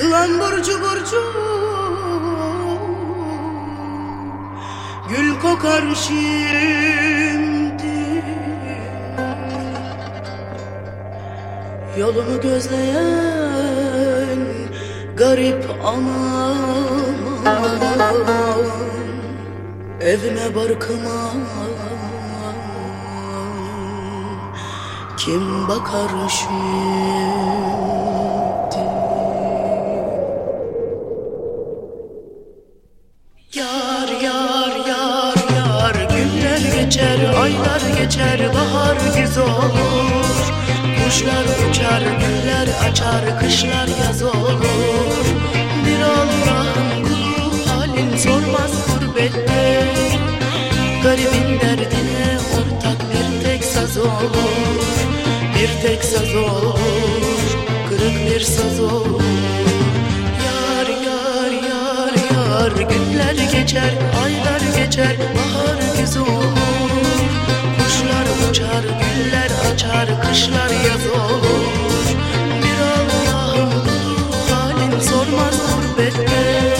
Sılan burcu burcu, gül kokar şimdi. Yolumu gözleyen garip anam. Evime barkıma kim bakar şimdi? Yar yar yar yar günler geçer aylar geçer bahar güz olur Kuşlar uçar güller açar kışlar yaz olur. Bir Allah'ın kulu halin sormaz gurbette. Garibin derdine ortak bir tek saz olur. Bir tek saz olur kırık bir saz olur. Yar yar yar yar günler geçer aylar geçer bahar güz güller açar kışlar yaz olur. Bir Allah'ım halin sormaz gurbette.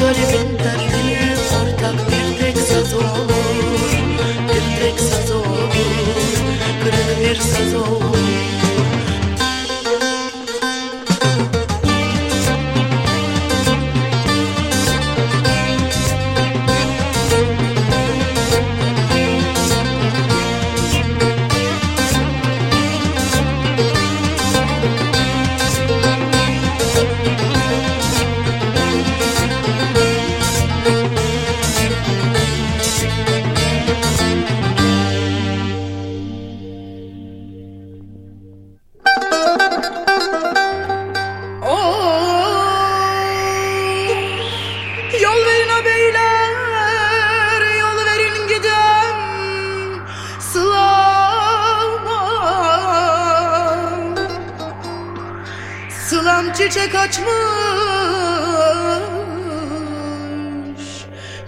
Garibin derdine ortak bir tek saz olur. Bir tek saz olur. Kırık bir saz olur beyler, yol verin giden sılama. Sılam çiçek açmış,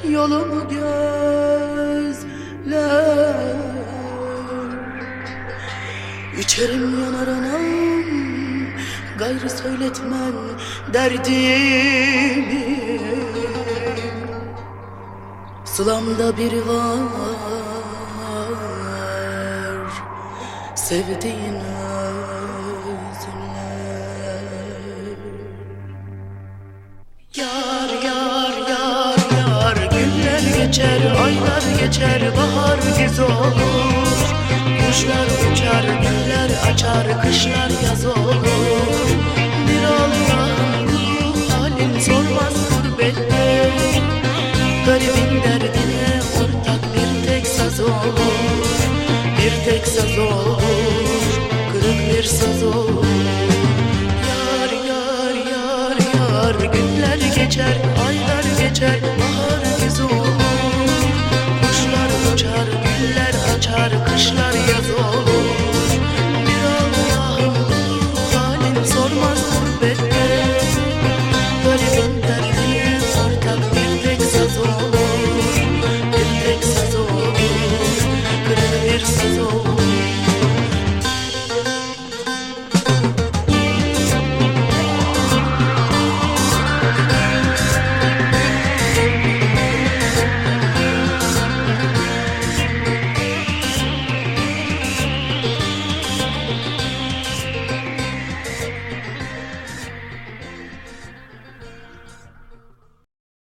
yolumu gözler. İçerim yanar anam Gayrı söyletmen derdimi Sılamda biri var. Sevdiğin özler Yar yar yar yar. Günler geçer aylar geçer. Bahar güz olur. Kuşlar uçar güller açar. Kışlar yaz olur. Bir Allah'ın kulu halin sormaz gurbette. Garibin yaz olmuş Kırık bir saz olmuş. Yar yar yar yar Günler geçer aylar geçer Bahar güz olur Kuşlar uçar güller açar Kışlar yaz olur